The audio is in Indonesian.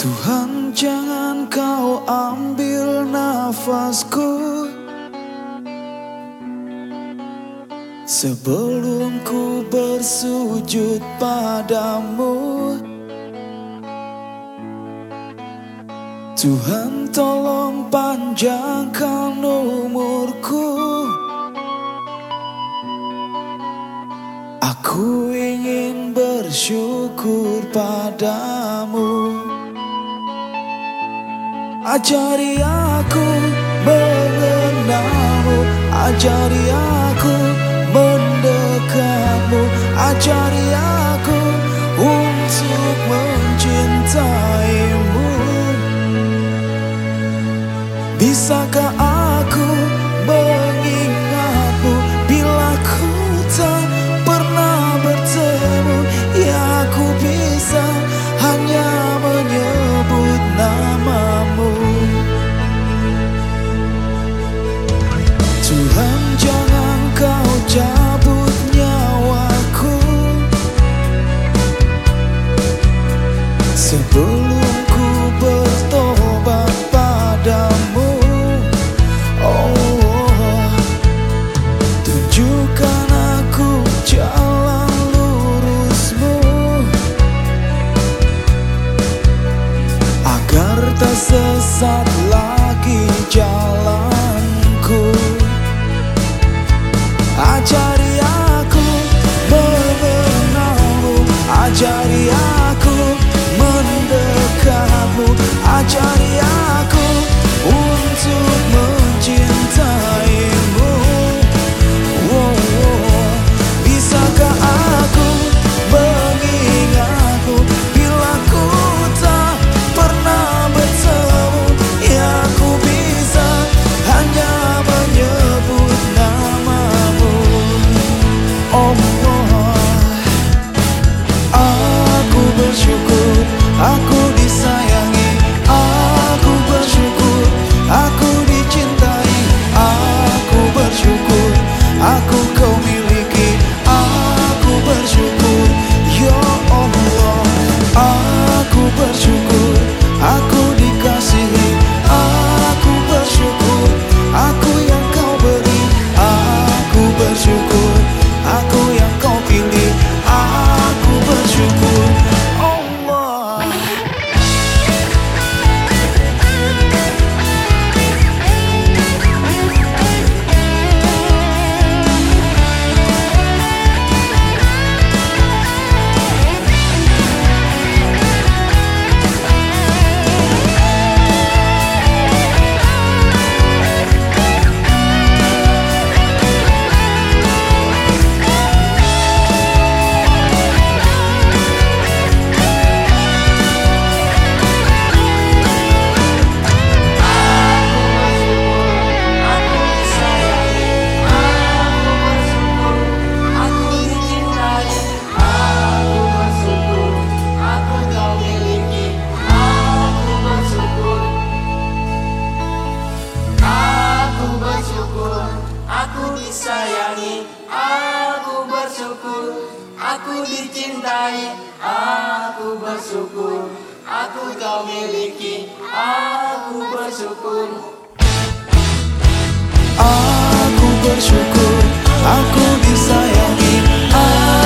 Tuhan jangan kau ambil nafasku. Sebelum ku bersujud padamu. Tuhan tolong panjangkan umurku. Aku ingin bersyukur padamu Ajari aku mengenalmu. Ajari aku mendekatmu. Ajari aku untuk mencintaimu. Bisakah Sebelum ku bertobat padamu Oh Tunjukkan aku jalan lurusmu. Agar tak sesat lagi aku bersyukur, aku dicintai, aku bersyukur, aku kau miliki, aku bersyukur. Aku bersyukur aku disayangi Aku